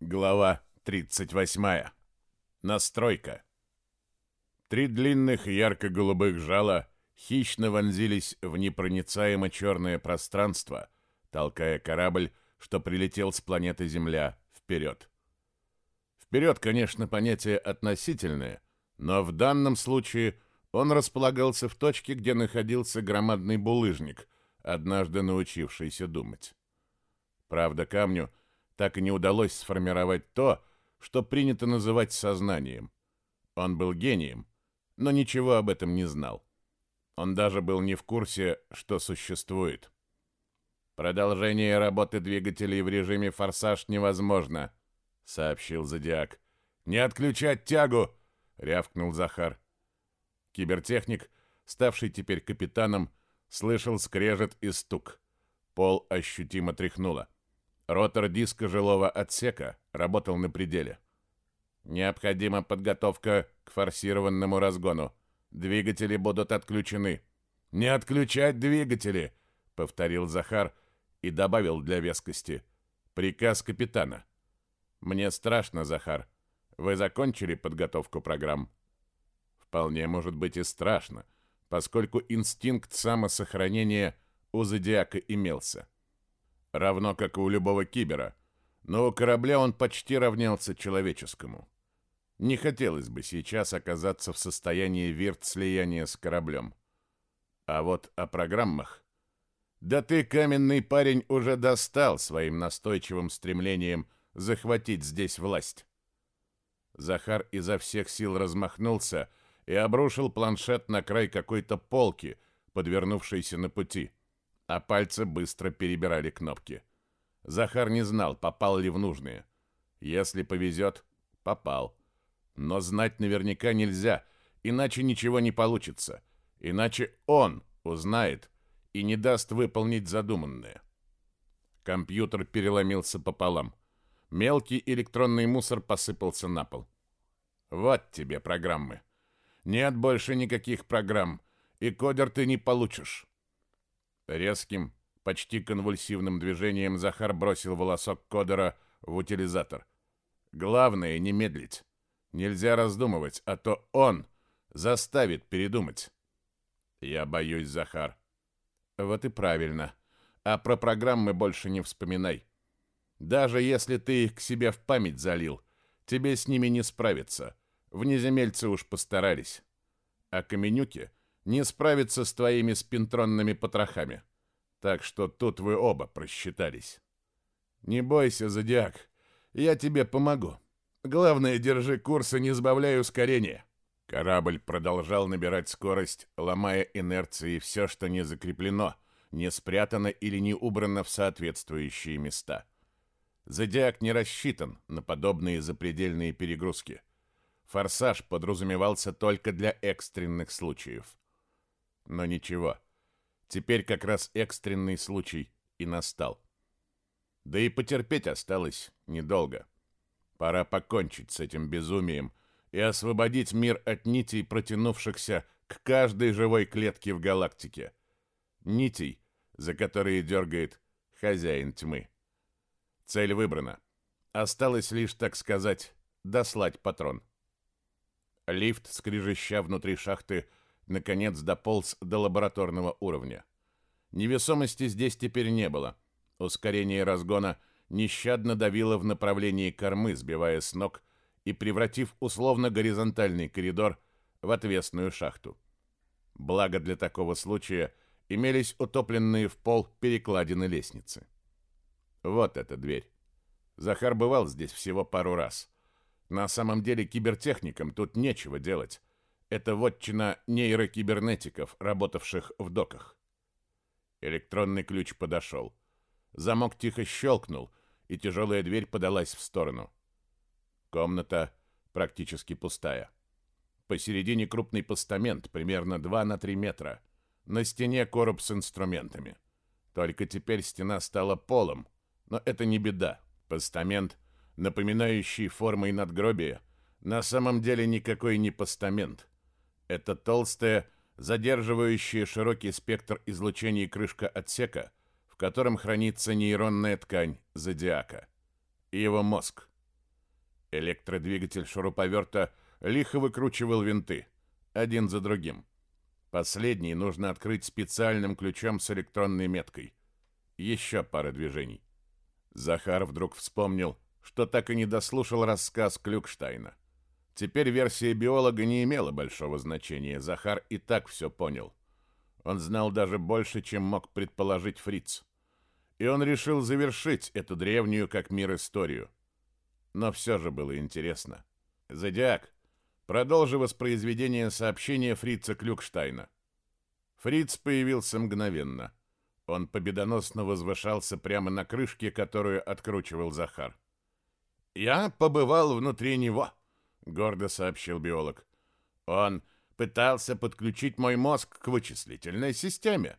Глава 38. Настройка. Три длинных ярко-голубых жала хищно вонзились в непроницаемо черное пространство, толкая корабль, что прилетел с планеты Земля, вперед. Вперед, конечно, понятие относительное, но в данном случае он располагался в точке, где находился громадный булыжник, однажды научившийся думать. Правда, камню — так и не удалось сформировать то, что принято называть сознанием. Он был гением, но ничего об этом не знал. Он даже был не в курсе, что существует. «Продолжение работы двигателей в режиме «Форсаж» невозможно», — сообщил Зодиак. «Не отключать тягу!» — рявкнул Захар. Кибертехник, ставший теперь капитаном, слышал скрежет и стук. Пол ощутимо тряхнуло. Ротор диска жилого отсека работал на пределе. Необходима подготовка к форсированному разгону. Двигатели будут отключены. Не отключать двигатели, повторил Захар и добавил для вескости: приказ капитана. Мне страшно, Захар. Вы закончили подготовку программ? Вполне может быть и страшно, поскольку инстинкт самосохранения у зодиака имелся равно как и у любого кибера, но у корабля он почти равнялся человеческому. Не хотелось бы сейчас оказаться в состоянии вирт-слияния с кораблем. А вот о программах. Да ты, каменный парень, уже достал своим настойчивым стремлением захватить здесь власть. Захар изо всех сил размахнулся и обрушил планшет на край какой-то полки, подвернувшейся на пути — а пальцы быстро перебирали кнопки. Захар не знал, попал ли в нужные. Если повезет, попал. Но знать наверняка нельзя, иначе ничего не получится. Иначе он узнает и не даст выполнить задуманное. Компьютер переломился пополам. Мелкий электронный мусор посыпался на пол. Вот тебе программы. Нет больше никаких программ, и кодер ты не получишь. Резким, почти конвульсивным движением Захар бросил волосок Кодера в утилизатор. Главное не медлить. Нельзя раздумывать, а то он заставит передумать. Я боюсь, Захар. Вот и правильно. А про программы больше не вспоминай. Даже если ты их к себе в память залил, тебе с ними не справиться. Внеземельцы уж постарались. А каменюки не справиться с твоими спинтронными потрохами. Так что тут вы оба просчитались. Не бойся, Зодиак, я тебе помогу. Главное, держи курс и не сбавляй ускорения. Корабль продолжал набирать скорость, ломая инерции все, что не закреплено, не спрятано или не убрано в соответствующие места. Зодиак не рассчитан на подобные запредельные перегрузки. Форсаж подразумевался только для экстренных случаев но ничего. Теперь как раз экстренный случай и настал. Да и потерпеть осталось недолго. Пора покончить с этим безумием и освободить мир от нитей, протянувшихся к каждой живой клетке в галактике. Нитей, за которые дергает хозяин тьмы. Цель выбрана. Осталось лишь, так сказать, дослать патрон. Лифт, скрежеща внутри шахты, наконец дополз до лабораторного уровня. Невесомости здесь теперь не было. Ускорение разгона нещадно давило в направлении кормы, сбивая с ног и превратив условно горизонтальный коридор в отвесную шахту. Благо для такого случая имелись утопленные в пол перекладины лестницы. Вот эта дверь. Захар бывал здесь всего пару раз. На самом деле кибертехникам тут нечего делать. Это вотчина нейрокибернетиков, работавших в доках. Электронный ключ подошел. Замок тихо щелкнул, и тяжелая дверь подалась в сторону. Комната практически пустая. Посередине крупный постамент, примерно 2 на 3 метра. На стене короб с инструментами. Только теперь стена стала полом, но это не беда. Постамент, напоминающий формой надгробие, на самом деле никакой не постамент. Это толстая, задерживающая широкий спектр излучений крышка отсека, в котором хранится нейронная ткань зодиака и его мозг. Электродвигатель шуруповерта лихо выкручивал винты, один за другим. Последний нужно открыть специальным ключом с электронной меткой. Еще пара движений. Захар вдруг вспомнил, что так и не дослушал рассказ Клюкштайна. Теперь версия биолога не имела большого значения, Захар и так все понял. Он знал даже больше, чем мог предположить Фриц. И он решил завершить эту древнюю как мир историю. Но все же было интересно. «Зодиак, продолжи воспроизведение сообщения Фрица Клюкштайна». Фриц появился мгновенно. Он победоносно возвышался прямо на крышке, которую откручивал Захар. «Я побывал внутри него», гордо сообщил биолог. Он пытался подключить мой мозг к вычислительной системе.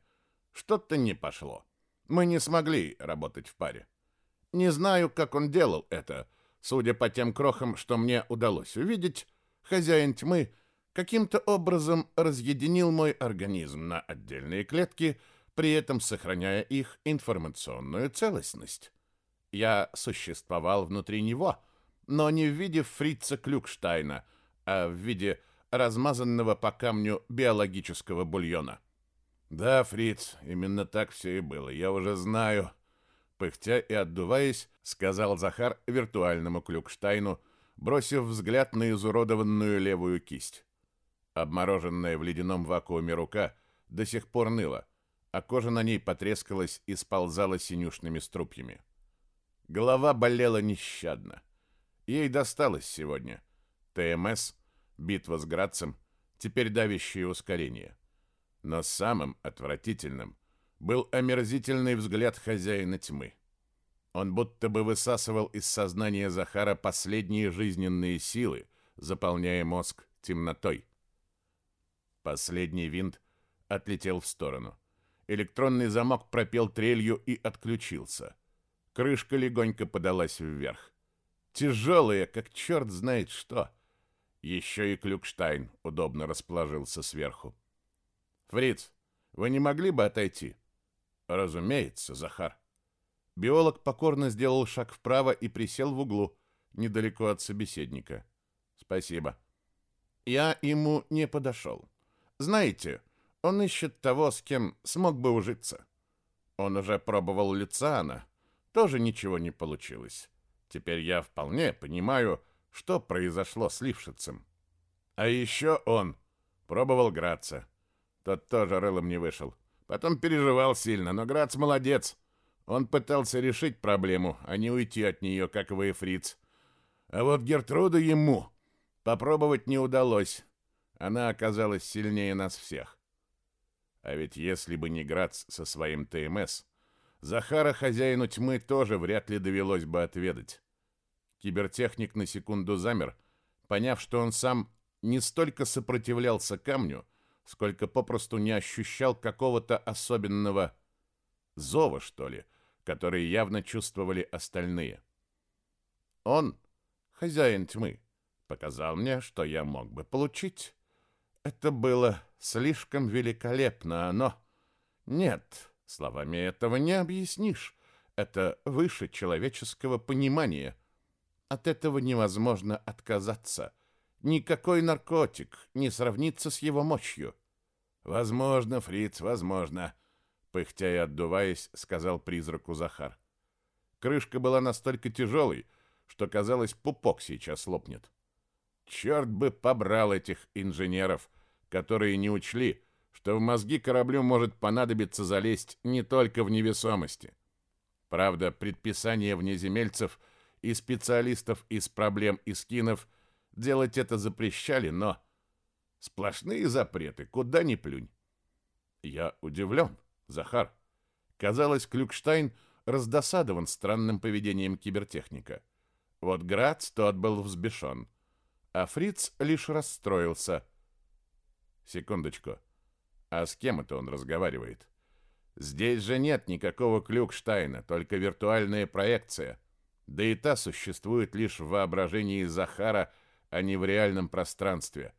Что-то не пошло. Мы не смогли работать в паре. Не знаю, как он делал это. Судя по тем крохам, что мне удалось увидеть, хозяин тьмы каким-то образом разъединил мой организм на отдельные клетки, при этом сохраняя их информационную целостность. Я существовал внутри него — но не в виде фрица Клюкштайна, а в виде размазанного по камню биологического бульона. «Да, фриц, именно так все и было, я уже знаю», — пыхтя и отдуваясь, сказал Захар виртуальному Клюкштайну, бросив взгляд на изуродованную левую кисть. Обмороженная в ледяном вакууме рука до сих пор ныла, а кожа на ней потрескалась и сползала синюшными струпьями. Голова болела нещадно. Ей досталось сегодня. ТМС, битва с Градцем, теперь давящее ускорение. Но самым отвратительным был омерзительный взгляд хозяина тьмы. Он будто бы высасывал из сознания Захара последние жизненные силы, заполняя мозг темнотой. Последний винт отлетел в сторону. Электронный замок пропел трелью и отключился. Крышка легонько подалась вверх тяжелые, как черт знает что. Еще и Клюкштайн удобно расположился сверху. «Фриц, вы не могли бы отойти?» «Разумеется, Захар». Биолог покорно сделал шаг вправо и присел в углу, недалеко от собеседника. «Спасибо». Я ему не подошел. Знаете, он ищет того, с кем смог бы ужиться. Он уже пробовал Лицана. Тоже ничего не получилось. Теперь я вполне понимаю, что произошло с Лившицем. А еще он пробовал Граца. Тот тоже рылом не вышел. Потом переживал сильно, но Грац молодец. Он пытался решить проблему, а не уйти от нее, как вы и фриц. А вот Гертруда ему попробовать не удалось. Она оказалась сильнее нас всех. А ведь если бы не Грац со своим ТМС, Захара хозяину тьмы тоже вряд ли довелось бы отведать. Кибертехник на секунду замер, поняв, что он сам не столько сопротивлялся камню, сколько попросту не ощущал какого-то особенного зова, что ли, который явно чувствовали остальные. Он, хозяин тьмы, показал мне, что я мог бы получить. Это было слишком великолепно, а но... Нет, Словами этого не объяснишь. Это выше человеческого понимания. От этого невозможно отказаться. Никакой наркотик не сравнится с его мощью. Возможно, Фриц, возможно, пыхтя и отдуваясь, сказал призраку Захар. Крышка была настолько тяжелой, что казалось, пупок сейчас лопнет. Черт бы побрал этих инженеров, которые не учли, что в мозги кораблю может понадобиться залезть не только в невесомости. Правда, предписание внеземельцев и специалистов из проблем и скинов делать это запрещали, но сплошные запреты, куда ни плюнь. Я удивлен, Захар. Казалось, Клюкштайн раздосадован странным поведением кибертехника. Вот Грац тот был взбешен, а Фриц лишь расстроился. Секундочку. А с кем это он разговаривает? Здесь же нет никакого Клюкштайна, только виртуальная проекция. Да и та существует лишь в воображении Захара, а не в реальном пространстве.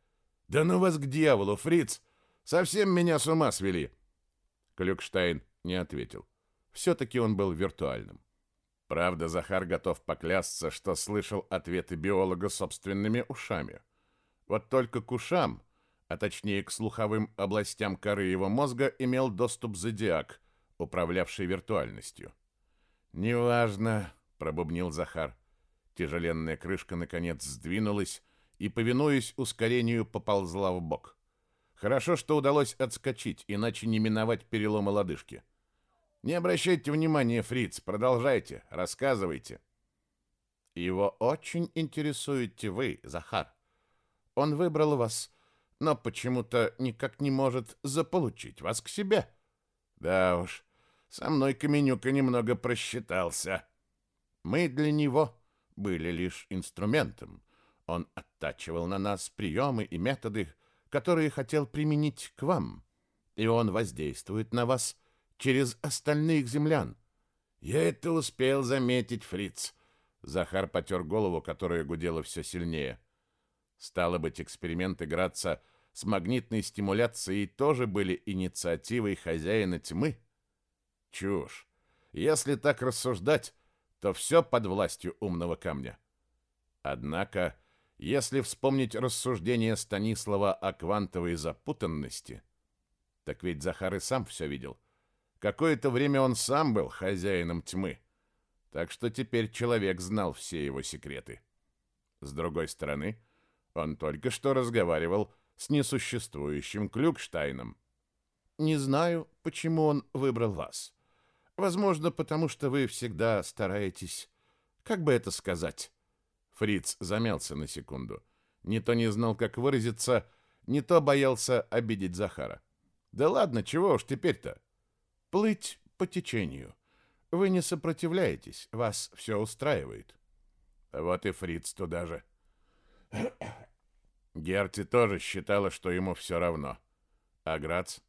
Да ну вас к дьяволу, Фриц! Совсем меня с ума свели. Клюкштайн не ответил. Все-таки он был виртуальным. Правда, Захар готов поклясться, что слышал ответы биолога собственными ушами. Вот только к ушам а точнее к слуховым областям коры его мозга имел доступ зодиак, управлявший виртуальностью. «Неважно», — пробубнил Захар. Тяжеленная крышка, наконец, сдвинулась и, повинуясь ускорению, поползла в бок. Хорошо, что удалось отскочить, иначе не миновать перелома лодыжки. «Не обращайте внимания, фриц, продолжайте, рассказывайте». «Его очень интересуете вы, Захар. Он выбрал вас» но почему-то никак не может заполучить вас к себе. Да уж, со мной Каменюка немного просчитался. Мы для него были лишь инструментом. Он оттачивал на нас приемы и методы, которые хотел применить к вам. И он воздействует на вас через остальных землян. Я это успел заметить, фриц. Захар потер голову, которая гудела все сильнее. Стало быть, эксперимент играться с магнитной стимуляцией тоже были инициативой хозяина тьмы? Чушь. Если так рассуждать, то все под властью умного камня. Однако, если вспомнить рассуждение Станислава о квантовой запутанности, так ведь Захар и сам все видел. Какое-то время он сам был хозяином тьмы, так что теперь человек знал все его секреты. С другой стороны, он только что разговаривал с несуществующим Клюкштайном. Не знаю, почему он выбрал вас. Возможно, потому что вы всегда стараетесь... Как бы это сказать? Фриц замялся на секунду. Не то не знал, как выразиться, не то боялся обидеть Захара. Да ладно, чего уж теперь-то? Плыть по течению. Вы не сопротивляетесь, вас все устраивает. Вот и Фриц туда же. Герти тоже считала, что ему все равно. А Грац?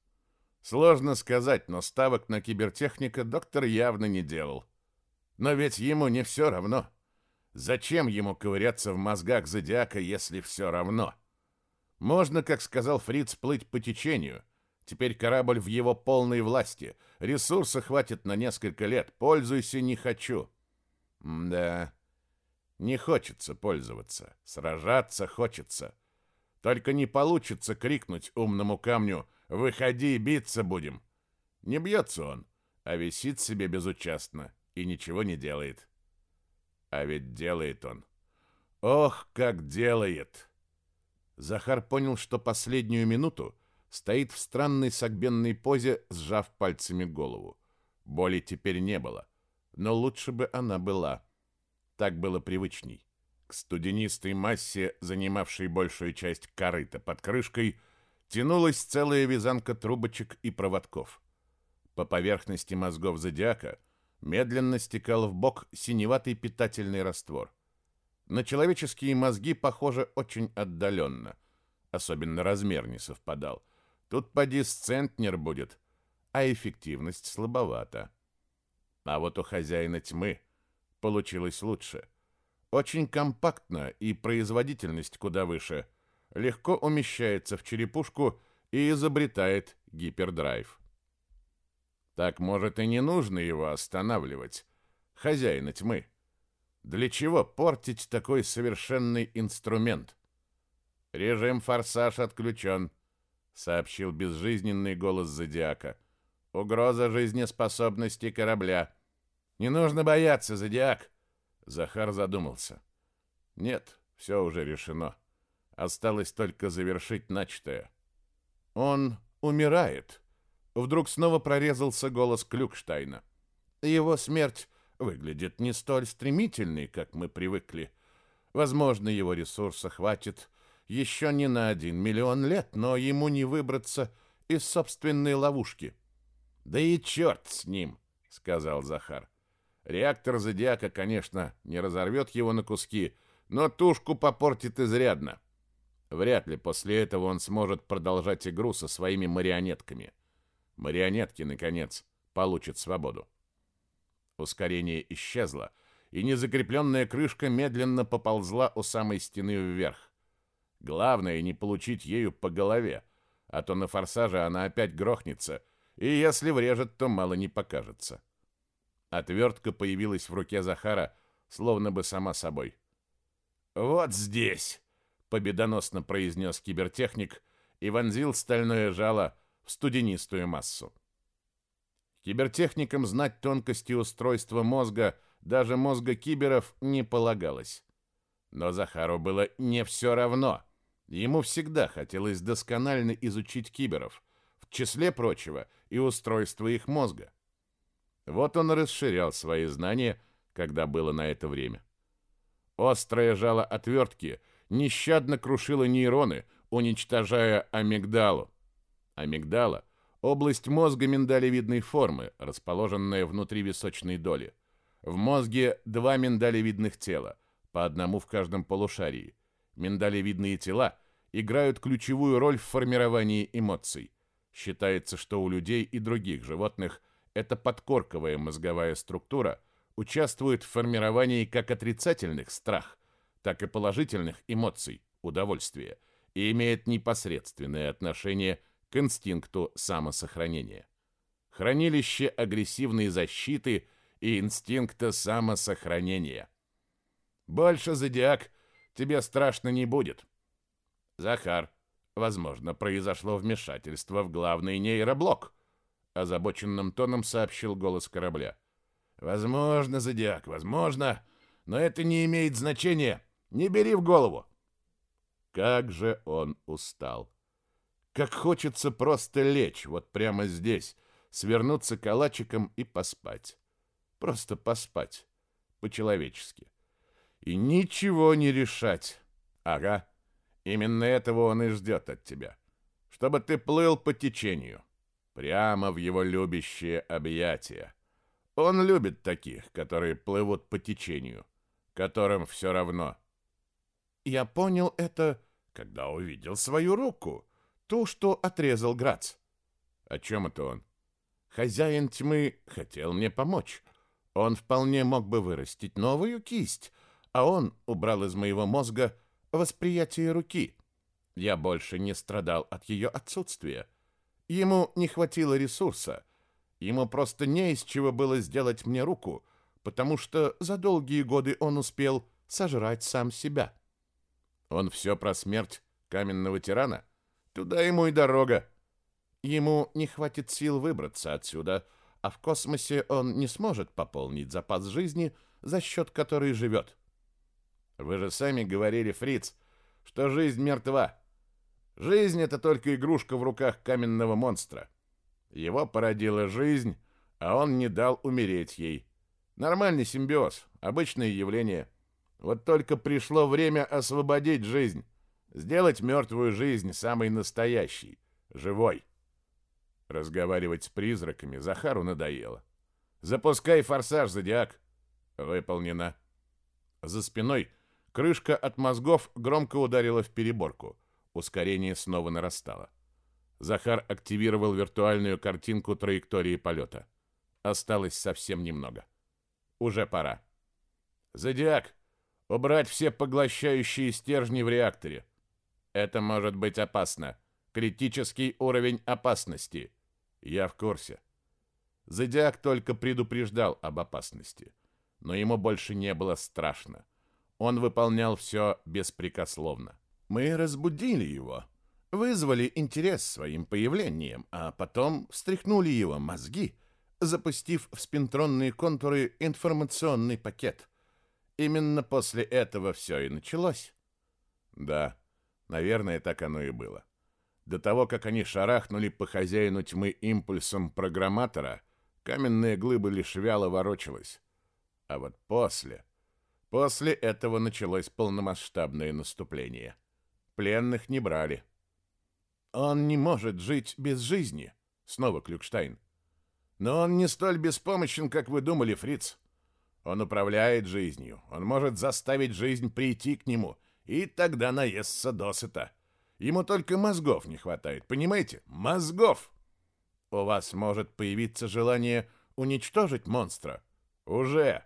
Сложно сказать, но ставок на кибертехника доктор явно не делал. Но ведь ему не все равно. Зачем ему ковыряться в мозгах зодиака, если все равно? Можно, как сказал Фриц, плыть по течению. Теперь корабль в его полной власти. Ресурса хватит на несколько лет. Пользуйся не хочу. М да. Не хочется пользоваться. Сражаться хочется. — только не получится крикнуть умному камню «Выходи, биться будем!» Не бьется он, а висит себе безучастно и ничего не делает. А ведь делает он. Ох, как делает! Захар понял, что последнюю минуту стоит в странной согбенной позе, сжав пальцами голову. Боли теперь не было, но лучше бы она была. Так было привычней. К студенистой массе, занимавшей большую часть корыта под крышкой, тянулась целая вязанка трубочек и проводков. По поверхности мозгов зодиака медленно стекал в бок синеватый питательный раствор. На человеческие мозги похоже очень отдаленно, особенно размер не совпадал. Тут поди центнер будет, а эффективность слабовата. А вот у хозяина тьмы получилось лучше очень компактно и производительность куда выше, легко умещается в черепушку и изобретает гипердрайв. Так, может, и не нужно его останавливать, хозяина тьмы. Для чего портить такой совершенный инструмент? «Режим «Форсаж» отключен», — сообщил безжизненный голос Зодиака. «Угроза жизнеспособности корабля». «Не нужно бояться, Зодиак», Захар задумался. Нет, все уже решено. Осталось только завершить начатое. Он умирает. Вдруг снова прорезался голос Клюкштайна. Его смерть выглядит не столь стремительной, как мы привыкли. Возможно, его ресурса хватит еще не на один миллион лет, но ему не выбраться из собственной ловушки. «Да и черт с ним!» — сказал Захар. Реактор «Зодиака», конечно, не разорвет его на куски, но тушку попортит изрядно. Вряд ли после этого он сможет продолжать игру со своими марионетками. Марионетки, наконец, получат свободу. Ускорение исчезло, и незакрепленная крышка медленно поползла у самой стены вверх. Главное не получить ею по голове, а то на форсаже она опять грохнется, и если врежет, то мало не покажется. Отвертка появилась в руке Захара, словно бы сама собой. «Вот здесь!» — победоносно произнес кибертехник и вонзил стальное жало в студенистую массу. Кибертехникам знать тонкости устройства мозга, даже мозга киберов, не полагалось. Но Захару было не все равно. Ему всегда хотелось досконально изучить киберов, в числе прочего и устройство их мозга. Вот он расширял свои знания, когда было на это время. Острое жало отвертки нещадно крушило нейроны, уничтожая амигдалу. Амигдала – область мозга миндалевидной формы, расположенная внутри височной доли. В мозге два миндалевидных тела, по одному в каждом полушарии. Миндалевидные тела играют ключевую роль в формировании эмоций. Считается, что у людей и других животных – эта подкорковая мозговая структура участвует в формировании как отрицательных страх, так и положительных эмоций, удовольствия, и имеет непосредственное отношение к инстинкту самосохранения. Хранилище агрессивной защиты и инстинкта самосохранения. Больше, зодиак, тебе страшно не будет. Захар, возможно, произошло вмешательство в главный нейроблок – озабоченным тоном сообщил голос корабля. Возможно, зодиак, возможно, но это не имеет значения. Не бери в голову. Как же он устал. Как хочется просто лечь вот прямо здесь, свернуться калачиком и поспать. Просто поспать по-человечески. И ничего не решать. Ага. Именно этого он и ждет от тебя, чтобы ты плыл по течению прямо в его любящее объятие. Он любит таких, которые плывут по течению, которым все равно. Я понял это, когда увидел свою руку, ту, что отрезал Грац. О чем это он? Хозяин тьмы хотел мне помочь. Он вполне мог бы вырастить новую кисть, а он убрал из моего мозга восприятие руки. Я больше не страдал от ее отсутствия — Ему не хватило ресурса. Ему просто не из чего было сделать мне руку, потому что за долгие годы он успел сожрать сам себя. Он все про смерть каменного тирана? Туда ему и дорога. Ему не хватит сил выбраться отсюда, а в космосе он не сможет пополнить запас жизни, за счет которой живет. Вы же сами говорили, Фриц, что жизнь мертва. Жизнь — это только игрушка в руках каменного монстра. Его породила жизнь, а он не дал умереть ей. Нормальный симбиоз, обычное явление. Вот только пришло время освободить жизнь, сделать мертвую жизнь самой настоящей, живой. Разговаривать с призраками Захару надоело. «Запускай форсаж, Зодиак!» «Выполнено». За спиной крышка от мозгов громко ударила в переборку. Ускорение снова нарастало. Захар активировал виртуальную картинку траектории полета. Осталось совсем немного. Уже пора. «Зодиак! Убрать все поглощающие стержни в реакторе!» «Это может быть опасно. Критический уровень опасности!» «Я в курсе». Зодиак только предупреждал об опасности. Но ему больше не было страшно. Он выполнял все беспрекословно. Мы разбудили его, вызвали интерес своим появлением, а потом встряхнули его мозги, запустив в спинтронные контуры информационный пакет. Именно после этого все и началось. Да, наверное, так оно и было. До того, как они шарахнули по хозяину тьмы импульсом программатора, каменная глыба лишь вяло ворочалась. А вот после... После этого началось полномасштабное наступление — Пленных не брали. Он не может жить без жизни, снова Клюкштайн. Но он не столь беспомощен, как вы думали, Фриц. Он управляет жизнью. Он может заставить жизнь прийти к нему, и тогда наестся досыта. Ему только мозгов не хватает, понимаете? Мозгов! У вас может появиться желание уничтожить монстра. Уже!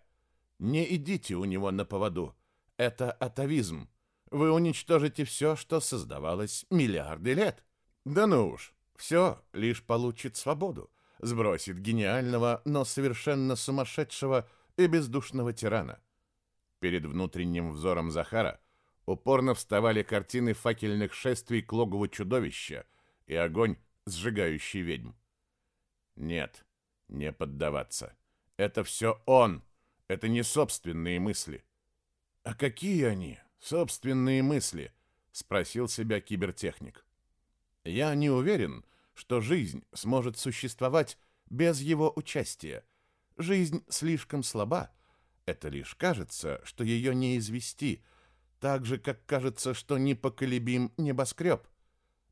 Не идите у него на поводу. Это атавизм. Вы уничтожите все, что создавалось миллиарды лет. Да ну уж, все лишь получит свободу, сбросит гениального, но совершенно сумасшедшего и бездушного тирана. Перед внутренним взором Захара упорно вставали картины факельных шествий к логову чудовища и огонь, сжигающий ведьм. Нет, не поддаваться. Это все он. Это не собственные мысли. А какие они? собственные мысли?» — спросил себя кибертехник. «Я не уверен, что жизнь сможет существовать без его участия. Жизнь слишком слаба. Это лишь кажется, что ее не извести, так же, как кажется, что непоколебим небоскреб.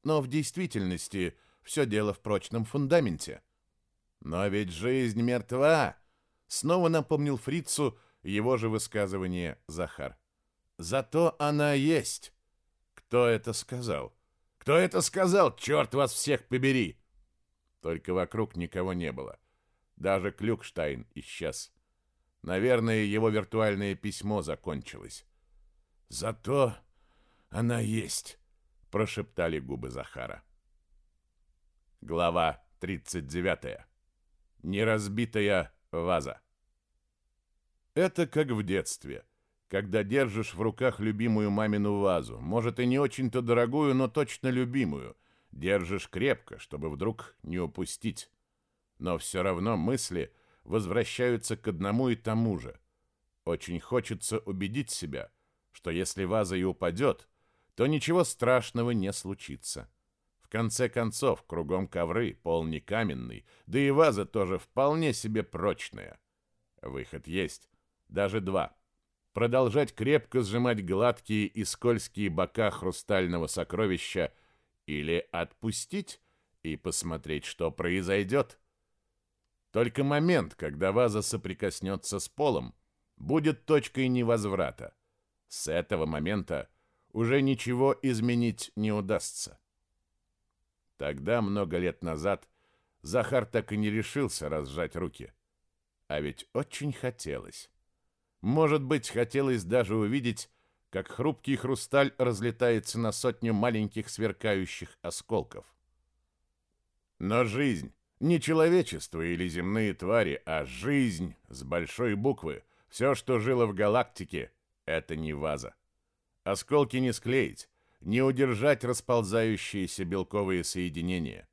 Но в действительности все дело в прочном фундаменте». «Но ведь жизнь мертва!» — снова напомнил фрицу его же высказывание Захар. Зато она есть. Кто это сказал? Кто это сказал? Черт вас всех побери! Только вокруг никого не было. Даже Клюкштайн исчез. Наверное, его виртуальное письмо закончилось. Зато она есть, прошептали губы Захара. Глава 39. Неразбитая ваза. Это как в детстве когда держишь в руках любимую мамину вазу, может и не очень-то дорогую, но точно любимую, держишь крепко, чтобы вдруг не упустить. Но все равно мысли возвращаются к одному и тому же. Очень хочется убедить себя, что если ваза и упадет, то ничего страшного не случится. В конце концов, кругом ковры, пол не каменный, да и ваза тоже вполне себе прочная. Выход есть, даже два – продолжать крепко сжимать гладкие и скользкие бока хрустального сокровища или отпустить и посмотреть, что произойдет. Только момент, когда ваза соприкоснется с полом, будет точкой невозврата. С этого момента уже ничего изменить не удастся. Тогда, много лет назад, Захар так и не решился разжать руки. А ведь очень хотелось. Может быть, хотелось даже увидеть, как хрупкий хрусталь разлетается на сотню маленьких сверкающих осколков. Но жизнь, не человечество или земные твари, а жизнь с большой буквы, все, что жило в галактике, это не ваза. Осколки не склеить, не удержать расползающиеся белковые соединения.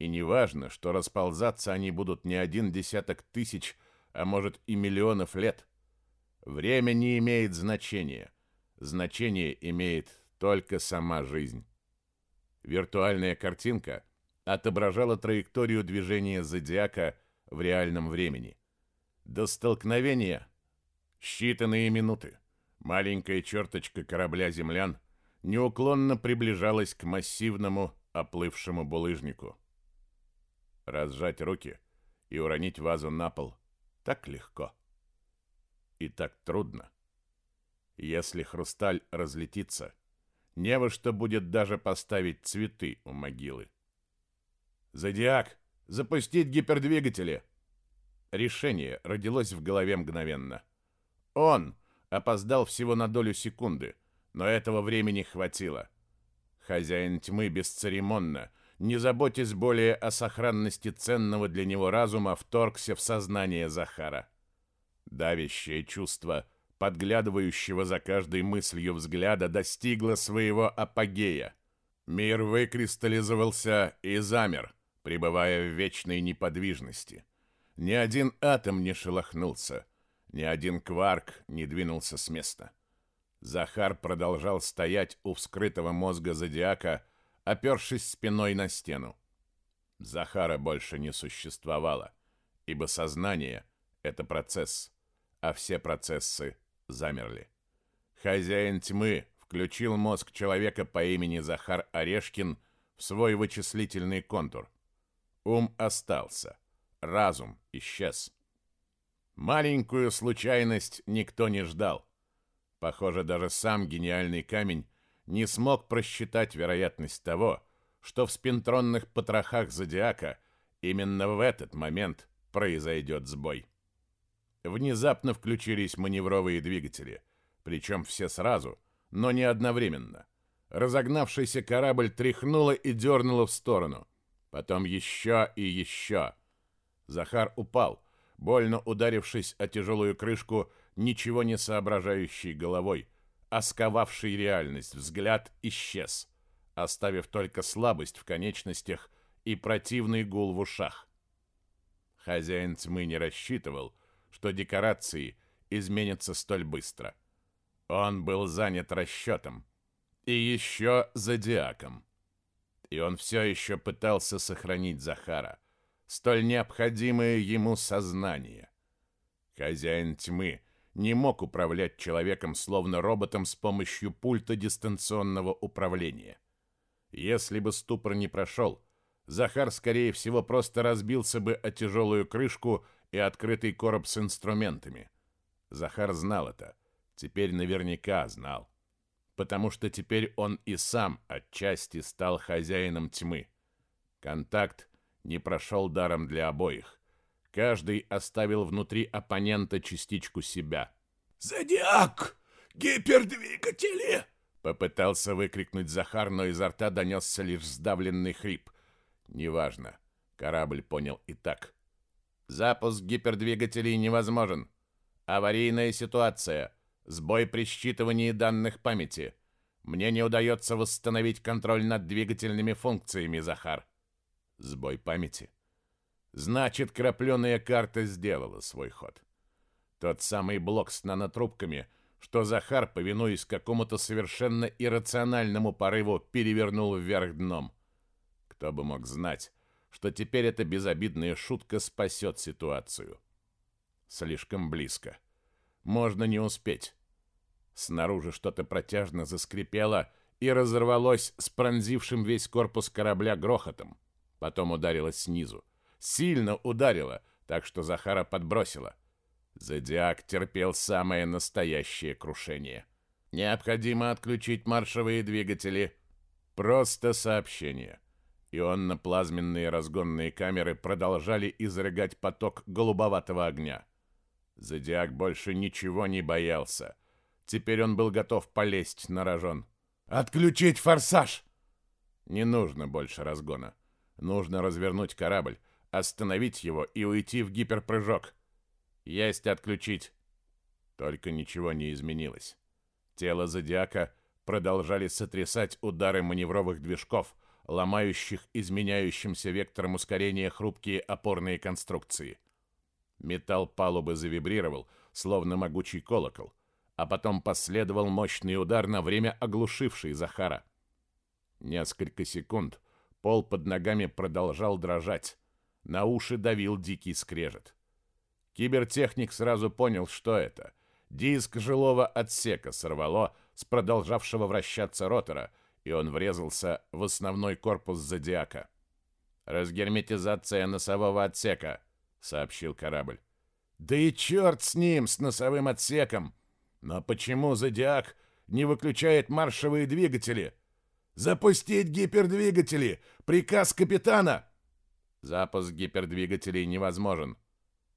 И не важно, что расползаться они будут не один десяток тысяч, а может и миллионов лет – Время не имеет значения. Значение имеет только сама жизнь. Виртуальная картинка отображала траекторию движения зодиака в реальном времени. До столкновения считанные минуты. Маленькая черточка корабля землян неуклонно приближалась к массивному оплывшему булыжнику. Разжать руки и уронить вазу на пол так легко и так трудно. Если хрусталь разлетится, не во что будет даже поставить цветы у могилы. «Зодиак, запустить гипердвигатели!» Решение родилось в голове мгновенно. Он опоздал всего на долю секунды, но этого времени хватило. Хозяин тьмы бесцеремонно, не заботясь более о сохранности ценного для него разума, вторгся в сознание Захара давящее чувство, подглядывающего за каждой мыслью взгляда, достигло своего апогея. Мир выкристаллизовался и замер, пребывая в вечной неподвижности. Ни один атом не шелохнулся, ни один кварк не двинулся с места. Захар продолжал стоять у вскрытого мозга зодиака, опершись спиной на стену. Захара больше не существовало, ибо сознание — это процесс а все процессы замерли. Хозяин тьмы включил мозг человека по имени Захар Орешкин в свой вычислительный контур. Ум остался, разум исчез. Маленькую случайность никто не ждал. Похоже, даже сам гениальный камень не смог просчитать вероятность того, что в спинтронных потрохах зодиака именно в этот момент произойдет сбой. Внезапно включились маневровые двигатели, причем все сразу, но не одновременно. Разогнавшийся корабль тряхнуло и дернуло в сторону. Потом еще и еще. Захар упал, больно ударившись о тяжелую крышку, ничего не соображающей головой, осковавший реальность, взгляд исчез, оставив только слабость в конечностях и противный гул в ушах. Хозяин тьмы не рассчитывал, что декорации изменятся столь быстро. Он был занят расчетом. И еще зодиаком. И он все еще пытался сохранить Захара, столь необходимое ему сознание. Хозяин тьмы не мог управлять человеком словно роботом с помощью пульта дистанционного управления. Если бы ступор не прошел, Захар, скорее всего, просто разбился бы о тяжелую крышку и открытый короб с инструментами. Захар знал это. Теперь наверняка знал. Потому что теперь он и сам отчасти стал хозяином тьмы. Контакт не прошел даром для обоих. Каждый оставил внутри оппонента частичку себя. «Зодиак! Гипердвигатели!» Попытался выкрикнуть Захар, но изо рта донесся лишь сдавленный хрип. Неважно. Корабль понял и так. Запуск гипердвигателей невозможен. Аварийная ситуация. Сбой при считывании данных памяти. Мне не удается восстановить контроль над двигательными функциями, Захар. Сбой памяти. Значит, крапленая карта сделала свой ход. Тот самый блок с нанотрубками, что Захар, повинуясь какому-то совершенно иррациональному порыву, перевернул вверх дном. Кто бы мог знать, что теперь эта безобидная шутка спасет ситуацию. Слишком близко. Можно не успеть. Снаружи что-то протяжно заскрипело и разорвалось с пронзившим весь корпус корабля грохотом. Потом ударилось снизу. Сильно ударило, так что Захара подбросило. Зодиак терпел самое настоящее крушение. Необходимо отключить маршевые двигатели. Просто сообщение. Ионно-плазменные разгонные камеры продолжали изрыгать поток голубоватого огня. Зодиак больше ничего не боялся. Теперь он был готов полезть на рожон. «Отключить форсаж!» Не нужно больше разгона. Нужно развернуть корабль, остановить его и уйти в гиперпрыжок. Есть отключить. Только ничего не изменилось. Тело Зодиака продолжали сотрясать удары маневровых движков — ломающих изменяющимся вектором ускорения хрупкие опорные конструкции. Металл палубы завибрировал, словно могучий колокол, а потом последовал мощный удар, на время оглушивший Захара. Несколько секунд пол под ногами продолжал дрожать, на уши давил дикий скрежет. Кибертехник сразу понял, что это. Диск жилого отсека сорвало с продолжавшего вращаться ротора — и он врезался в основной корпус «Зодиака». «Разгерметизация носового отсека», — сообщил корабль. «Да и черт с ним, с носовым отсеком! Но почему «Зодиак» не выключает маршевые двигатели? Запустить гипердвигатели! Приказ капитана!» Запуск гипердвигателей невозможен.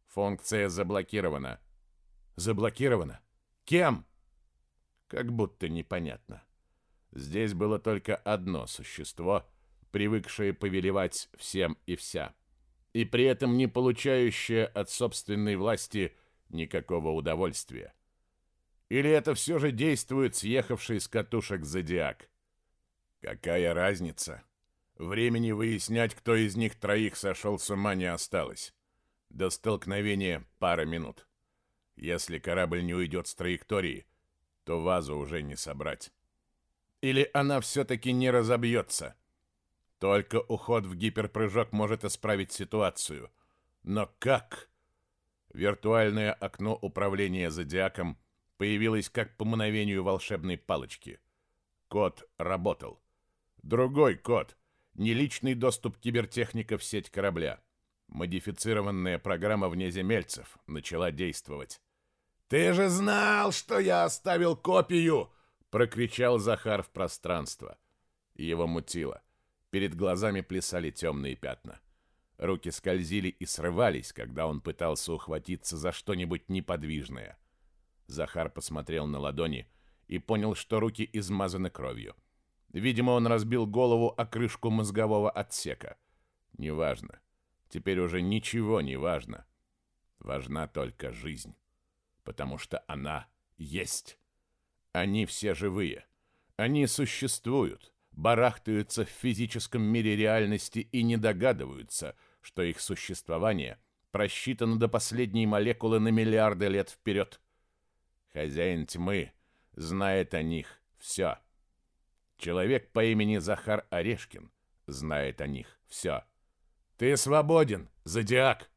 Функция заблокирована. Заблокирована? Кем? Как будто непонятно. Здесь было только одно существо, привыкшее повелевать всем и вся, и при этом не получающее от собственной власти никакого удовольствия. Или это все же действует съехавший с катушек зодиак? Какая разница? Времени выяснять, кто из них троих сошел с ума, не осталось. До столкновения пара минут. Если корабль не уйдет с траектории, то вазу уже не собрать. Или она все-таки не разобьется? Только уход в гиперпрыжок может исправить ситуацию. Но как? Виртуальное окно управления зодиаком появилось как по мановению волшебной палочки. Код работал. Другой код. Неличный доступ кибертехника в сеть корабля. Модифицированная программа внеземельцев начала действовать. «Ты же знал, что я оставил копию!» прокричал Захар в пространство. Его мутило. Перед глазами плясали темные пятна. Руки скользили и срывались, когда он пытался ухватиться за что-нибудь неподвижное. Захар посмотрел на ладони и понял, что руки измазаны кровью. Видимо, он разбил голову о крышку мозгового отсека. Неважно. Теперь уже ничего не важно. Важна только жизнь, потому что она есть. Они все живые. Они существуют, барахтаются в физическом мире реальности и не догадываются, что их существование просчитано до последней молекулы на миллиарды лет вперед. Хозяин тьмы знает о них все. Человек по имени Захар Орешкин знает о них все. «Ты свободен, Зодиак!»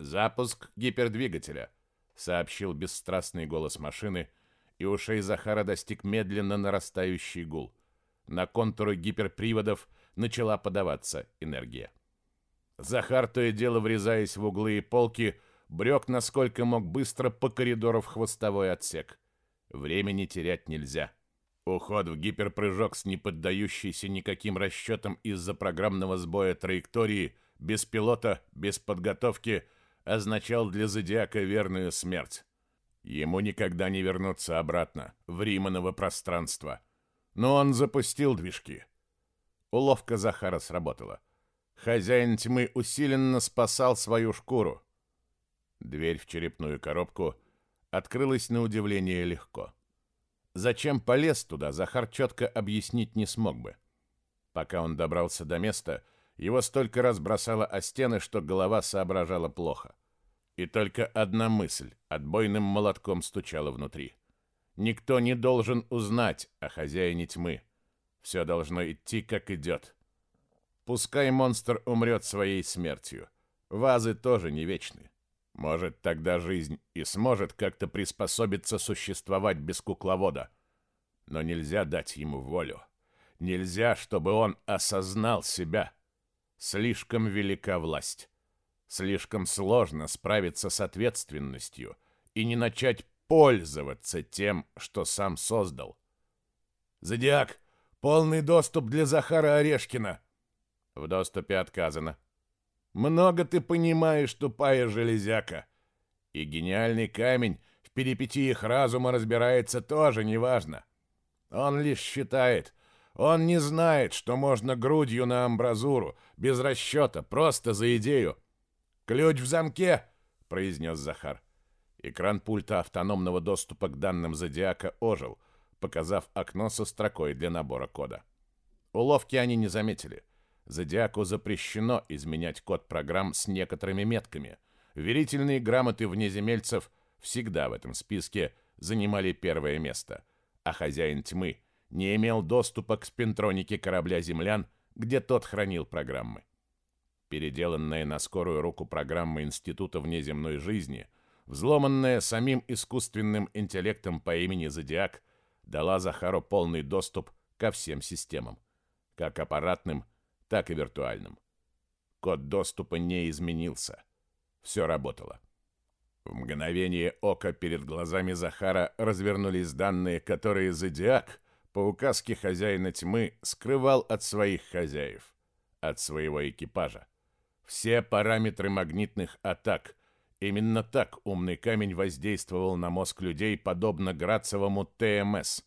«Запуск гипердвигателя», — сообщил бесстрастный голос машины — и ушей Захара достиг медленно нарастающий гул. На контуры гиперприводов начала подаваться энергия. Захар, то и дело врезаясь в углы и полки, брек насколько мог быстро по коридору в хвостовой отсек. Времени терять нельзя. Уход в гиперпрыжок с неподдающейся никаким расчетам из-за программного сбоя траектории, без пилота, без подготовки, означал для Зодиака верную смерть. Ему никогда не вернуться обратно, в Риманово пространство. Но он запустил движки. Уловка Захара сработала. Хозяин тьмы усиленно спасал свою шкуру. Дверь в черепную коробку открылась на удивление легко. Зачем полез туда, Захар четко объяснить не смог бы. Пока он добрался до места, его столько раз бросало о стены, что голова соображала плохо. — и только одна мысль отбойным молотком стучала внутри. Никто не должен узнать о хозяине тьмы. Все должно идти, как идет. Пускай монстр умрет своей смертью. Вазы тоже не вечны. Может, тогда жизнь и сможет как-то приспособиться существовать без кукловода. Но нельзя дать ему волю. Нельзя, чтобы он осознал себя. Слишком велика власть. Слишком сложно справиться с ответственностью и не начать пользоваться тем, что сам создал. «Зодиак, полный доступ для Захара Орешкина!» В доступе отказано. «Много ты понимаешь, тупая железяка!» И гениальный камень в перипетиях разума разбирается тоже неважно. Он лишь считает, он не знает, что можно грудью на амбразуру, без расчета, просто за идею, «Ключ в замке!» — произнес Захар. Экран пульта автономного доступа к данным Зодиака ожил, показав окно со строкой для набора кода. Уловки они не заметили. Зодиаку запрещено изменять код программ с некоторыми метками. Верительные грамоты внеземельцев всегда в этом списке занимали первое место, а хозяин тьмы не имел доступа к спинтронике корабля землян, где тот хранил программы переделанная на скорую руку программа Института внеземной жизни, взломанная самим искусственным интеллектом по имени Зодиак, дала Захару полный доступ ко всем системам, как аппаратным, так и виртуальным. Код доступа не изменился. Все работало. В мгновение ока перед глазами Захара развернулись данные, которые Зодиак по указке хозяина тьмы скрывал от своих хозяев, от своего экипажа все параметры магнитных атак. Именно так умный камень воздействовал на мозг людей, подобно Грацевому ТМС.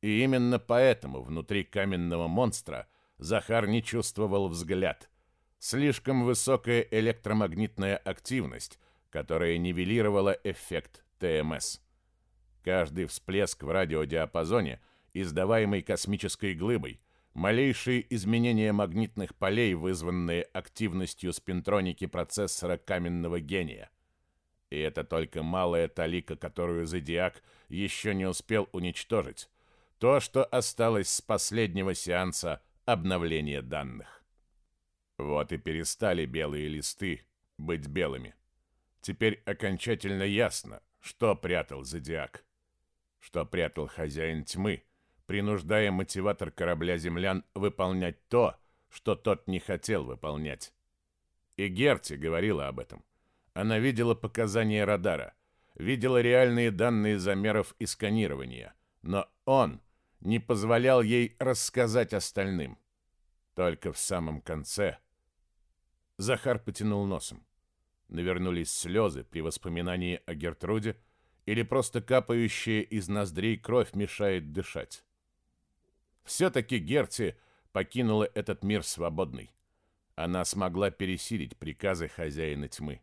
И именно поэтому внутри каменного монстра Захар не чувствовал взгляд. Слишком высокая электромагнитная активность, которая нивелировала эффект ТМС. Каждый всплеск в радиодиапазоне, издаваемый космической глыбой, малейшие изменения магнитных полей, вызванные активностью спинтроники процессора каменного гения. И это только малая талика, которую Зодиак еще не успел уничтожить. То, что осталось с последнего сеанса обновления данных. Вот и перестали белые листы быть белыми. Теперь окончательно ясно, что прятал Зодиак. Что прятал хозяин тьмы – принуждая мотиватор корабля землян выполнять то, что тот не хотел выполнять. И Герти говорила об этом. Она видела показания радара, видела реальные данные замеров и сканирования, но он не позволял ей рассказать остальным. Только в самом конце... Захар потянул носом. Навернулись слезы при воспоминании о Гертруде или просто капающая из ноздрей кровь мешает дышать. Все-таки Герци покинула этот мир свободной. Она смогла пересилить приказы хозяина тьмы.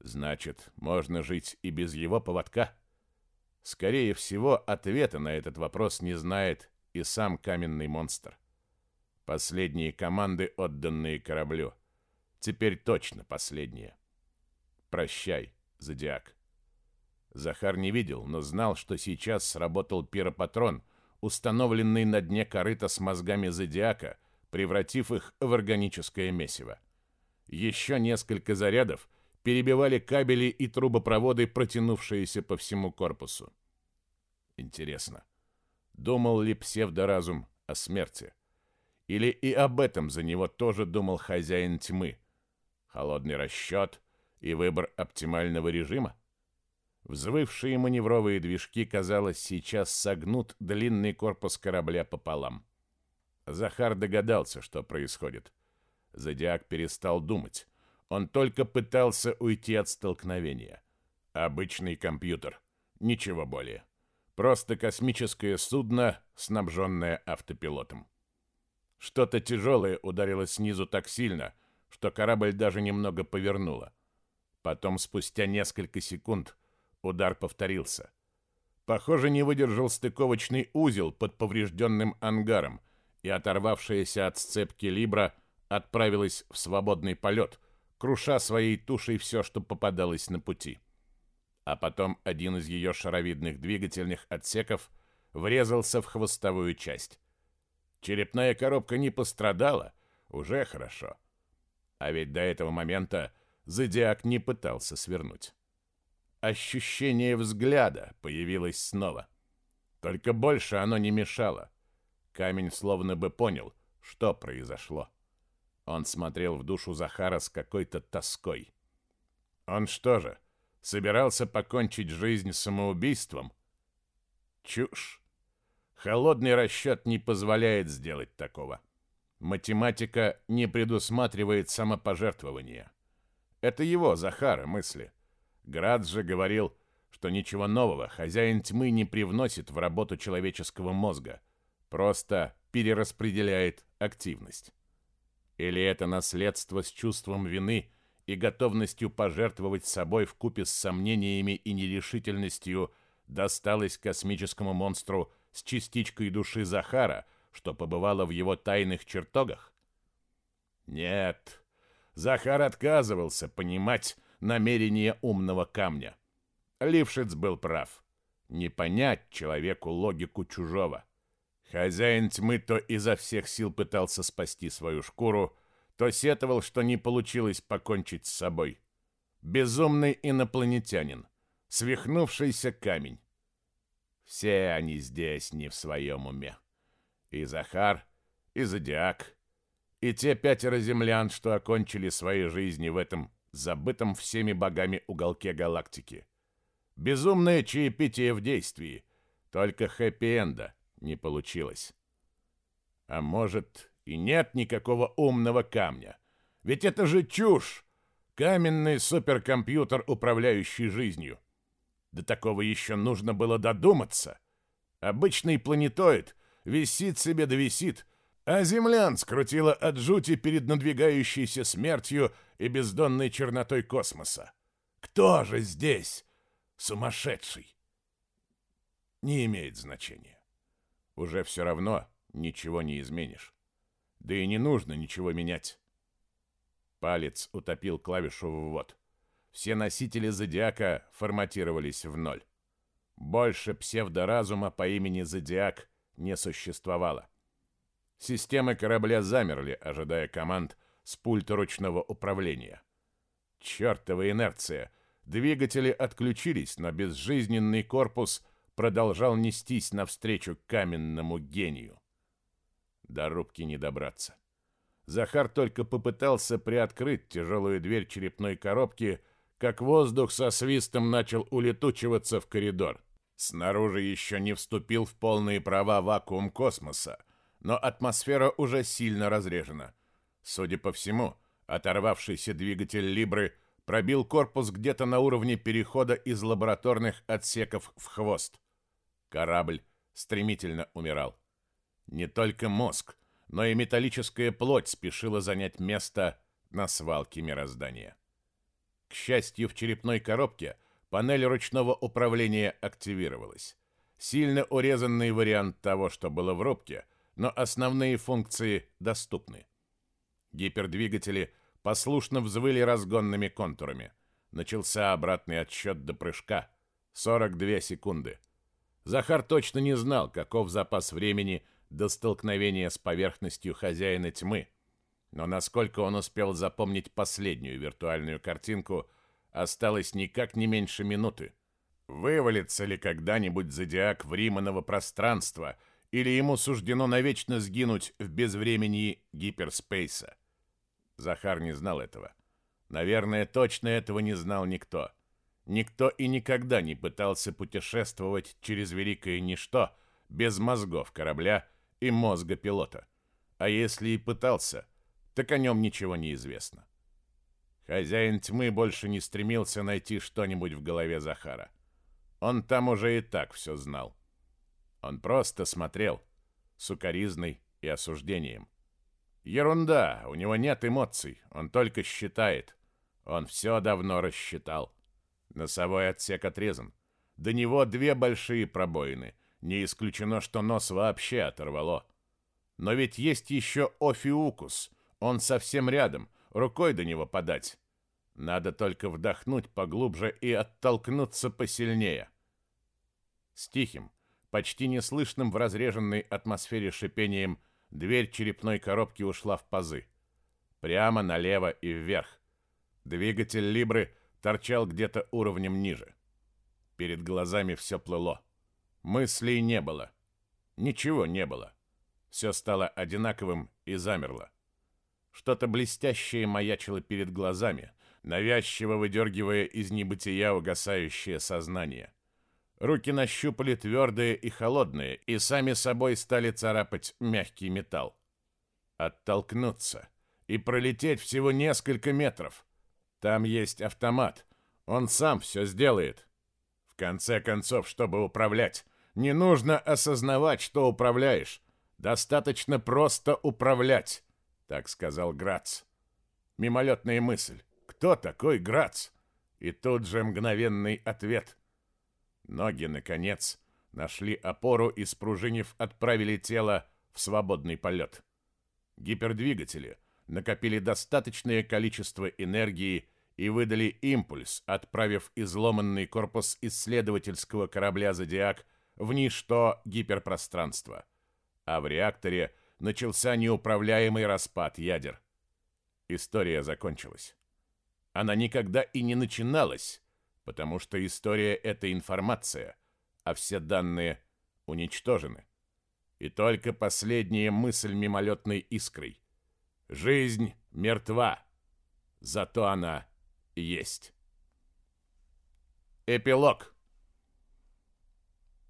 Значит, можно жить и без его поводка? Скорее всего, ответа на этот вопрос не знает и сам каменный монстр. Последние команды, отданные кораблю. Теперь точно последние. Прощай, Зодиак. Захар не видел, но знал, что сейчас сработал пиропатрон — установленный на дне корыта с мозгами зодиака, превратив их в органическое месиво. Еще несколько зарядов перебивали кабели и трубопроводы, протянувшиеся по всему корпусу. Интересно, думал ли псевдоразум о смерти? Или и об этом за него тоже думал хозяин тьмы? Холодный расчет и выбор оптимального режима? Взвывшие маневровые движки, казалось, сейчас согнут длинный корпус корабля пополам. Захар догадался, что происходит. Зодиак перестал думать. Он только пытался уйти от столкновения. Обычный компьютер. Ничего более. Просто космическое судно, снабженное автопилотом. Что-то тяжелое ударило снизу так сильно, что корабль даже немного повернуло. Потом, спустя несколько секунд, Удар повторился. Похоже, не выдержал стыковочный узел под поврежденным ангаром, и оторвавшаяся от сцепки Либра отправилась в свободный полет, круша своей тушей все, что попадалось на пути. А потом один из ее шаровидных двигательных отсеков врезался в хвостовую часть. Черепная коробка не пострадала, уже хорошо. А ведь до этого момента Зодиак не пытался свернуть ощущение взгляда появилось снова. Только больше оно не мешало. Камень словно бы понял, что произошло. Он смотрел в душу Захара с какой-то тоской. Он что же, собирался покончить жизнь самоубийством? Чушь. Холодный расчет не позволяет сделать такого. Математика не предусматривает самопожертвование. Это его, Захара, мысли. Град же говорил, что ничего нового хозяин тьмы не привносит в работу человеческого мозга, просто перераспределяет активность. Или это наследство с чувством вины и готовностью пожертвовать собой в купе с сомнениями и нерешительностью досталось космическому монстру с частичкой души Захара, что побывало в его тайных чертогах? Нет, Захар отказывался понимать, намерение умного камня. Лившиц был прав. Не понять человеку логику чужого. Хозяин тьмы то изо всех сил пытался спасти свою шкуру, то сетовал, что не получилось покончить с собой. Безумный инопланетянин, свихнувшийся камень. Все они здесь не в своем уме. И Захар, и Зодиак, и те пятеро землян, что окончили свои жизни в этом забытом всеми богами уголке галактики. Безумное чаепитие в действии, только хэппи-энда не получилось. А может, и нет никакого умного камня. Ведь это же чушь! Каменный суперкомпьютер, управляющий жизнью. До такого еще нужно было додуматься. Обычный планетоид висит себе да висит, а землян скрутило от жути перед надвигающейся смертью и бездонной чернотой космоса. Кто же здесь сумасшедший? Не имеет значения. Уже все равно ничего не изменишь. Да и не нужно ничего менять. Палец утопил клавишу «ввод». Все носители зодиака форматировались в ноль. Больше псевдоразума по имени Зодиак не существовало. Системы корабля замерли, ожидая команд с пульта ручного управления. Чертова инерция! Двигатели отключились, но безжизненный корпус продолжал нестись навстречу каменному гению. До рубки не добраться. Захар только попытался приоткрыть тяжелую дверь черепной коробки, как воздух со свистом начал улетучиваться в коридор. Снаружи еще не вступил в полные права вакуум космоса, но атмосфера уже сильно разрежена. Судя по всему, оторвавшийся двигатель «Либры» пробил корпус где-то на уровне перехода из лабораторных отсеков в хвост. Корабль стремительно умирал. Не только мозг, но и металлическая плоть спешила занять место на свалке мироздания. К счастью, в черепной коробке панель ручного управления активировалась. Сильно урезанный вариант того, что было в рубке, но основные функции доступны. Гипердвигатели послушно взвыли разгонными контурами. Начался обратный отсчет до прыжка. 42 секунды. Захар точно не знал, каков запас времени до столкновения с поверхностью хозяина тьмы. Но насколько он успел запомнить последнюю виртуальную картинку, осталось никак не меньше минуты. Вывалится ли когда-нибудь зодиак в Риманово пространство – или ему суждено навечно сгинуть в безвремени гиперспейса. Захар не знал этого. Наверное, точно этого не знал никто. Никто и никогда не пытался путешествовать через великое ничто без мозгов корабля и мозга пилота. А если и пытался, так о нем ничего не известно. Хозяин тьмы больше не стремился найти что-нибудь в голове Захара. Он там уже и так все знал. — он просто смотрел, сукоризный и осуждением. Ерунда, у него нет эмоций, он только считает. Он все давно рассчитал. Носовой отсек отрезан. До него две большие пробоины. Не исключено, что нос вообще оторвало. Но ведь есть еще Офиукус. Он совсем рядом, рукой до него подать. Надо только вдохнуть поглубже и оттолкнуться посильнее. С тихим, почти неслышным в разреженной атмосфере шипением, дверь черепной коробки ушла в пазы. Прямо налево и вверх. Двигатель «Либры» торчал где-то уровнем ниже. Перед глазами все плыло. Мыслей не было. Ничего не было. Все стало одинаковым и замерло. Что-то блестящее маячило перед глазами, навязчиво выдергивая из небытия угасающее сознание — Руки нащупали твердые и холодные, и сами собой стали царапать мягкий металл. Оттолкнуться и пролететь всего несколько метров. Там есть автомат. Он сам все сделает. В конце концов, чтобы управлять, не нужно осознавать, что управляешь. Достаточно просто управлять, так сказал Грац. Мимолетная мысль. Кто такой Грац? И тут же мгновенный ответ – Ноги, наконец, нашли опору и, спружинив, отправили тело в свободный полет. Гипердвигатели накопили достаточное количество энергии и выдали импульс, отправив изломанный корпус исследовательского корабля «Зодиак» в ничто гиперпространства. А в реакторе начался неуправляемый распад ядер. История закончилась. Она никогда и не начиналась, потому что история — это информация, а все данные уничтожены. И только последняя мысль мимолетной искрой. Жизнь мертва, зато она есть. Эпилог.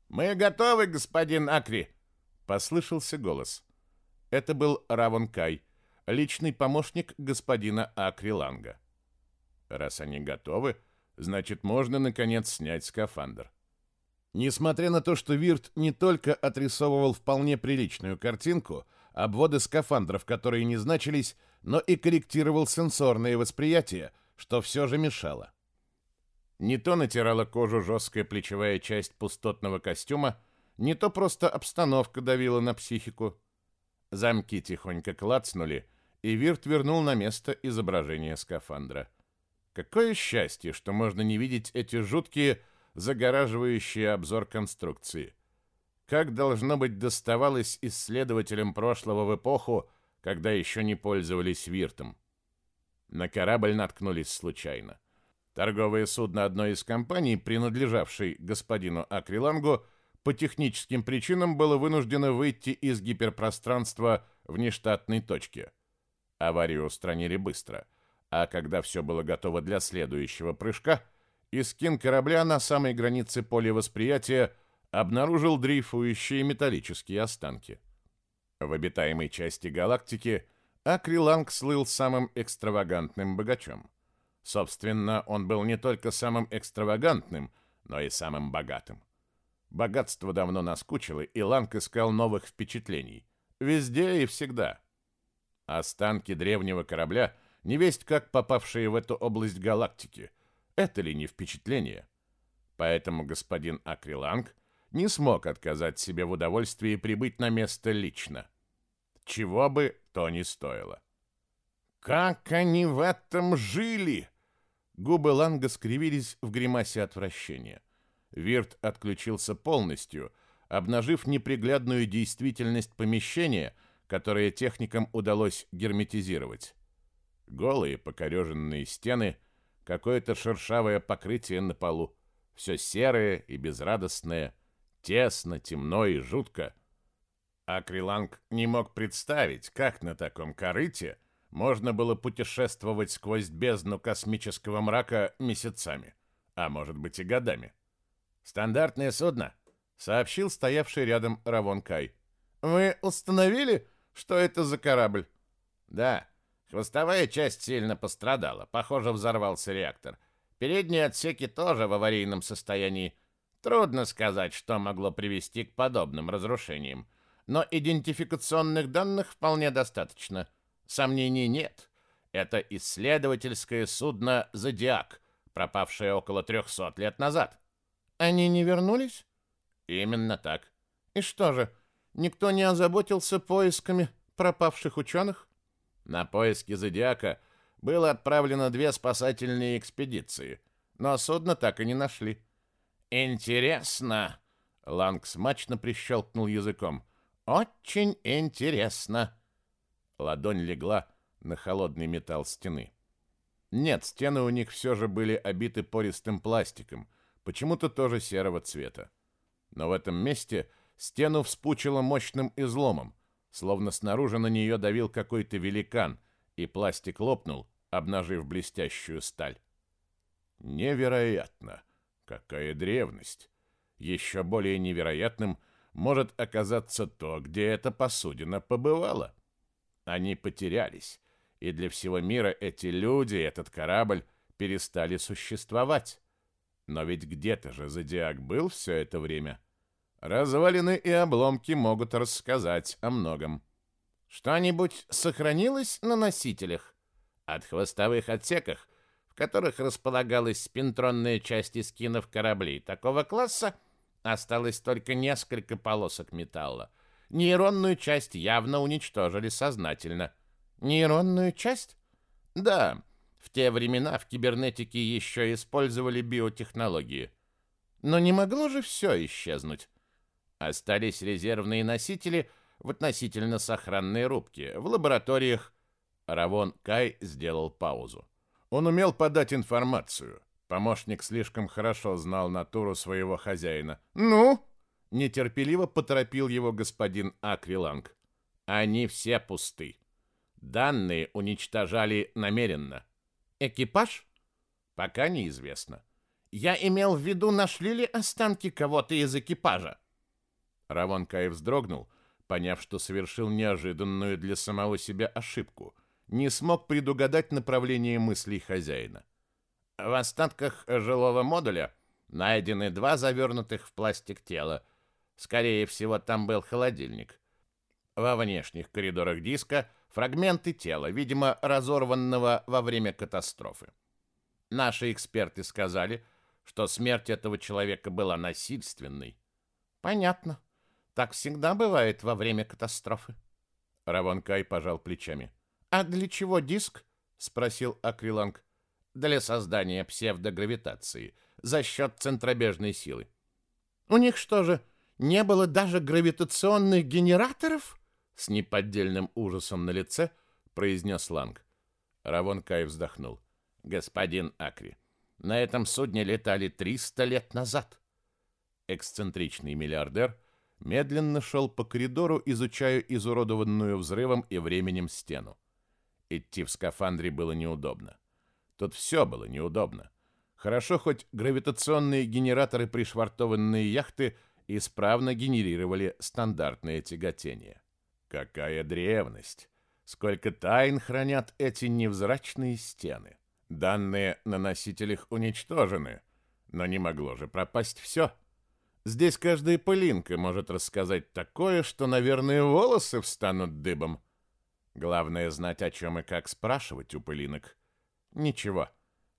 «Мы готовы, господин Акри!» — послышался голос. Это был Равон Кай, личный помощник господина Акри Ланга. Раз они готовы, — Значит, можно, наконец, снять скафандр. Несмотря на то, что Вирт не только отрисовывал вполне приличную картинку, обводы скафандров, которые не значились, но и корректировал сенсорные восприятия, что все же мешало. Не то натирала кожу жесткая плечевая часть пустотного костюма, не то просто обстановка давила на психику. Замки тихонько клацнули, и Вирт вернул на место изображение скафандра. Какое счастье, что можно не видеть эти жуткие, загораживающие обзор конструкции. Как должно быть доставалось исследователям прошлого в эпоху, когда еще не пользовались виртом. На корабль наткнулись случайно. Торговое судно одной из компаний, принадлежавшей господину Акрилангу, по техническим причинам было вынуждено выйти из гиперпространства в нештатной точке. Аварию устранили быстро – а когда все было готово для следующего прыжка, Искин корабля на самой границе поля восприятия обнаружил дрейфующие металлические останки. В обитаемой части галактики Акриланг слыл самым экстравагантным богачом. Собственно, он был не только самым экстравагантным, но и самым богатым. Богатство давно наскучило, и Ланг искал новых впечатлений. Везде и всегда. Останки древнего корабля — не невесть как попавшие в эту область галактики. Это ли не впечатление? Поэтому господин Акриланг не смог отказать себе в удовольствии прибыть на место лично. Чего бы то ни стоило. «Как они в этом жили!» Губы Ланга скривились в гримасе отвращения. Вирт отключился полностью, обнажив неприглядную действительность помещения, которое техникам удалось герметизировать. Голые, покореженные стены, какое-то шершавое покрытие на полу. Все серое и безрадостное, тесно, темно и жутко. Акриланг не мог представить, как на таком корыте можно было путешествовать сквозь бездну космического мрака месяцами, а может быть и годами. «Стандартное судно», — сообщил стоявший рядом Равон Кай. «Вы установили, что это за корабль?» «Да», Хвостовая часть сильно пострадала, похоже, взорвался реактор. Передние отсеки тоже в аварийном состоянии. Трудно сказать, что могло привести к подобным разрушениям, но идентификационных данных вполне достаточно. Сомнений нет. Это исследовательское судно «Зодиак», пропавшее около 300 лет назад. Они не вернулись? Именно так. И что же, никто не озаботился поисками пропавших ученых? На поиски Зодиака было отправлено две спасательные экспедиции, но судно так и не нашли. «Интересно!» — Ланг смачно прищелкнул языком. «Очень интересно!» Ладонь легла на холодный металл стены. Нет, стены у них все же были обиты пористым пластиком, почему-то тоже серого цвета. Но в этом месте стену вспучило мощным изломом, Словно снаружи на нее давил какой-то великан, и пластик лопнул, обнажив блестящую сталь. Невероятно! Какая древность! Еще более невероятным может оказаться то, где эта посудина побывала. Они потерялись, и для всего мира эти люди, этот корабль перестали существовать. Но ведь где-то же Зодиак был все это время. Развалины и обломки могут рассказать о многом. Что-нибудь сохранилось на носителях? От хвостовых отсеках, в которых располагалась спинтронная часть эскинов кораблей такого класса, осталось только несколько полосок металла. Нейронную часть явно уничтожили сознательно. Нейронную часть? Да, в те времена в кибернетике еще использовали биотехнологии. Но не могло же все исчезнуть. Остались резервные носители в относительно сохранной рубке, в лабораториях. Равон Кай сделал паузу. Он умел подать информацию. Помощник слишком хорошо знал натуру своего хозяина. «Ну?» — нетерпеливо поторопил его господин Акриланг. «Они все пусты. Данные уничтожали намеренно. Экипаж? Пока неизвестно. Я имел в виду, нашли ли останки кого-то из экипажа?» Равон Каев вздрогнул, поняв, что совершил неожиданную для самого себя ошибку, не смог предугадать направление мыслей хозяина. В остатках жилого модуля найдены два завернутых в пластик тела. Скорее всего, там был холодильник. Во внешних коридорах диска фрагменты тела, видимо, разорванного во время катастрофы. Наши эксперты сказали, что смерть этого человека была насильственной. Понятно, так всегда бывает во время катастрофы. Раван Кай пожал плечами. А для чего диск? спросил Акриланг. Для создания псевдогравитации за счет центробежной силы. У них что же, не было даже гравитационных генераторов? С неподдельным ужасом на лице произнес Ланг. Равон Кай вздохнул. Господин Акри, на этом судне летали 300 лет назад. Эксцентричный миллиардер медленно шел по коридору, изучая изуродованную взрывом и временем стену. Идти в скафандре было неудобно. Тут все было неудобно. Хорошо, хоть гравитационные генераторы, пришвартованные яхты, исправно генерировали стандартное тяготение. Какая древность! Сколько тайн хранят эти невзрачные стены! Данные на носителях уничтожены, но не могло же пропасть все. Здесь каждая пылинка может рассказать такое, что, наверное, волосы встанут дыбом. Главное знать, о чем и как спрашивать у пылинок. Ничего,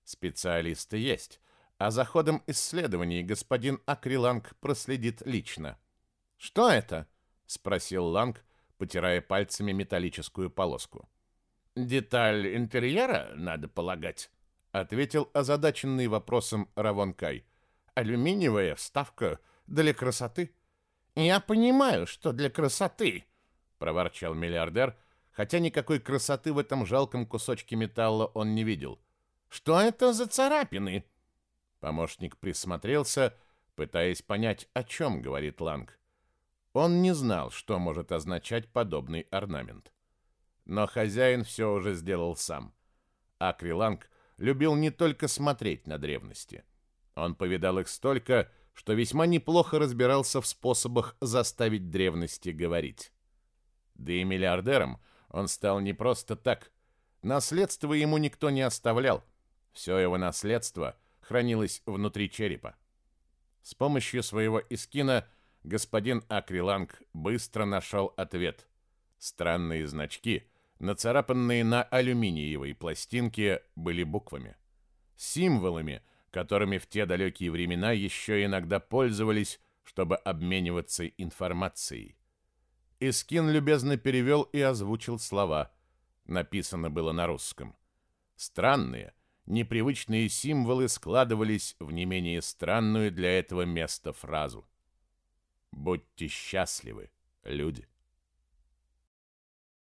специалисты есть, а за ходом исследований господин Акриланг проследит лично. «Что это?» — спросил Ланг, потирая пальцами металлическую полоску. «Деталь интерьера, надо полагать», — ответил озадаченный вопросом Равонкай. «Алюминиевая вставка — для красоты. Я понимаю, что для красоты, проворчал миллиардер, хотя никакой красоты в этом жалком кусочке металла он не видел. Что это за царапины? Помощник присмотрелся, пытаясь понять, о чем говорит Ланг. Он не знал, что может означать подобный орнамент. Но хозяин все уже сделал сам. Акриланг любил не только смотреть на древности. Он повидал их столько, что весьма неплохо разбирался в способах заставить древности говорить. Да и миллиардером он стал не просто так. Наследство ему никто не оставлял. Все его наследство хранилось внутри черепа. С помощью своего искина господин Акриланг быстро нашел ответ. Странные значки, нацарапанные на алюминиевой пластинке, были буквами. Символами – которыми в те далекие времена еще иногда пользовались, чтобы обмениваться информацией. Искин любезно перевел и озвучил слова. Написано было на русском. Странные, непривычные символы складывались в не менее странную для этого места фразу. «Будьте счастливы, люди».